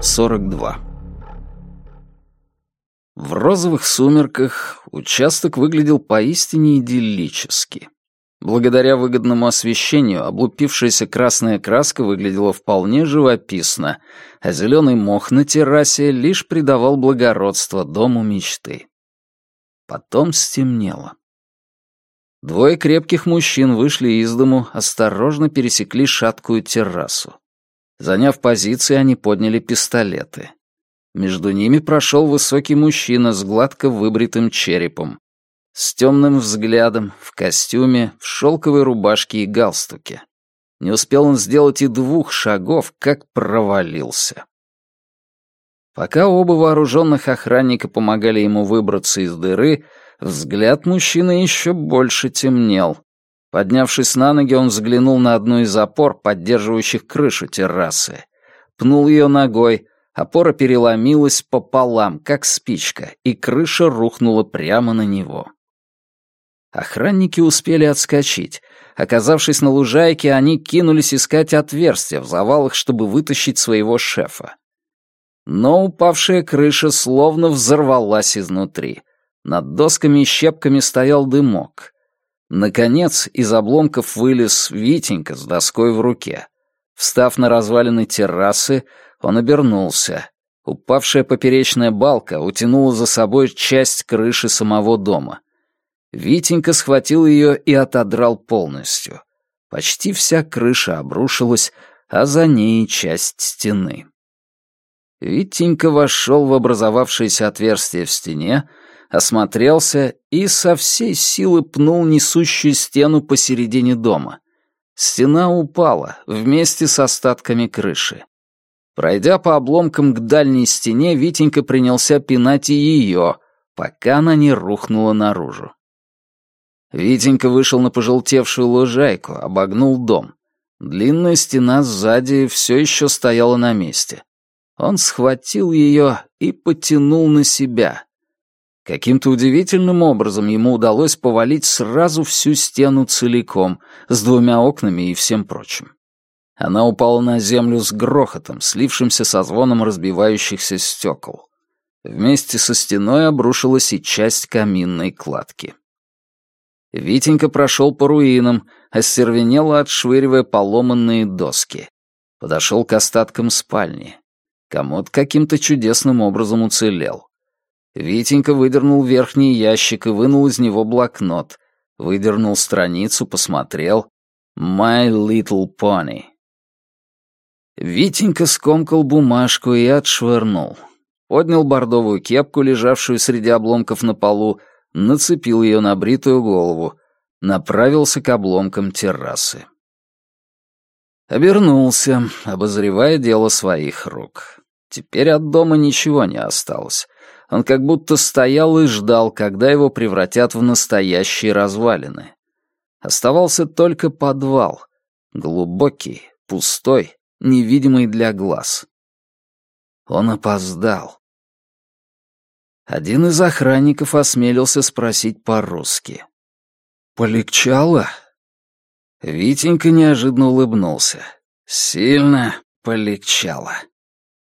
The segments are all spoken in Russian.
Сорок два. В розовых сумерках участок выглядел поистине идиллически. Благодаря выгодному освещению облупившаяся красная краска выглядела вполне живописно, а зеленый мох на террасе лишь придавал благородство дому мечты. Потом стемнело. Двое крепких мужчин вышли из дому, осторожно пересекли шаткую террасу. Заняв позиции, они подняли пистолеты. Между ними прошел высокий мужчина с гладко выбритым черепом, с темным взглядом, в костюме, в шелковой рубашке и галстуке. Не успел он сделать и двух шагов, как провалился. Пока оба вооруженных охранника помогали ему выбраться из дыры, взгляд мужчины еще больше темнел. Поднявшись на ноги, он взглянул на одну из опор, поддерживающих крышу террасы. Пнул ее ногой, опора переломилась пополам, как спичка, и крыша рухнула прямо на него. Охранники успели отскочить. Оказавшись на лужайке, они кинулись искать отверстия в завалах, чтобы вытащить своего шефа. Но упавшая крыша словно взорвалась изнутри. Над досками и щепками стоял дымок. Наконец, из обломков вылез Витенька с доской в руке. Встав на развалины террасы, он обернулся. Упавшая поперечная балка утянула за собой часть крыши самого дома. Витенька схватил ее и отодрал полностью. Почти вся крыша обрушилась, а за ней часть стены. Витенька вошел в образовавшееся отверстие в стене, осмотрелся и со всей силы пнул несущую стену посередине дома. Стена упала вместе с остатками крыши. Пройдя по обломкам к дальней стене, Витенька принялся пинать и ее, пока она не рухнула наружу. Витенька вышел на пожелтевшую лужайку, обогнул дом. Длинная стена сзади все еще стояла на месте. Он схватил ее и потянул на себя. Каким-то удивительным образом ему удалось повалить сразу всю стену целиком, с двумя окнами и всем прочим. Она упала на землю с грохотом, слившимся со звоном разбивающихся стекол. Вместе со стеной обрушилась и часть каминной кладки. Витенька прошел по руинам, остервенело отшвыривая поломанные доски. Подошел к остаткам спальни. Комод каким-то чудесным образом уцелел. Витенька выдернул верхний ящик и вынул из него блокнот. Выдернул страницу, посмотрел. «My Little Pony». Витенька скомкал бумажку и отшвырнул. Поднял бордовую кепку, лежавшую среди обломков на полу, нацепил ее на бритую голову, направился к обломкам террасы. Обернулся, обозревая дело своих рук. Теперь от дома ничего не осталось. Он как будто стоял и ждал, когда его превратят в настоящие развалины. Оставался только подвал. Глубокий, пустой, невидимый для глаз. Он опоздал. Один из охранников осмелился спросить по-русски. «Полегчало?» Витенька неожиданно улыбнулся. Сильно полегчало.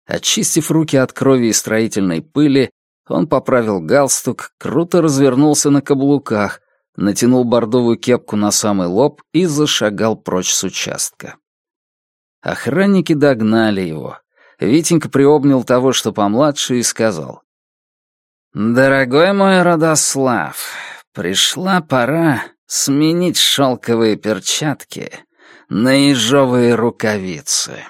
Очистив руки от крови и строительной пыли, он поправил галстук, круто развернулся на каблуках, натянул бордовую кепку на самый лоб и зашагал прочь с участка. Охранники догнали его. Витенька приобнял того, что помладше, и сказал. «Дорогой мой Родослав, пришла пора сменить шелковые перчатки на ежовые рукавицы».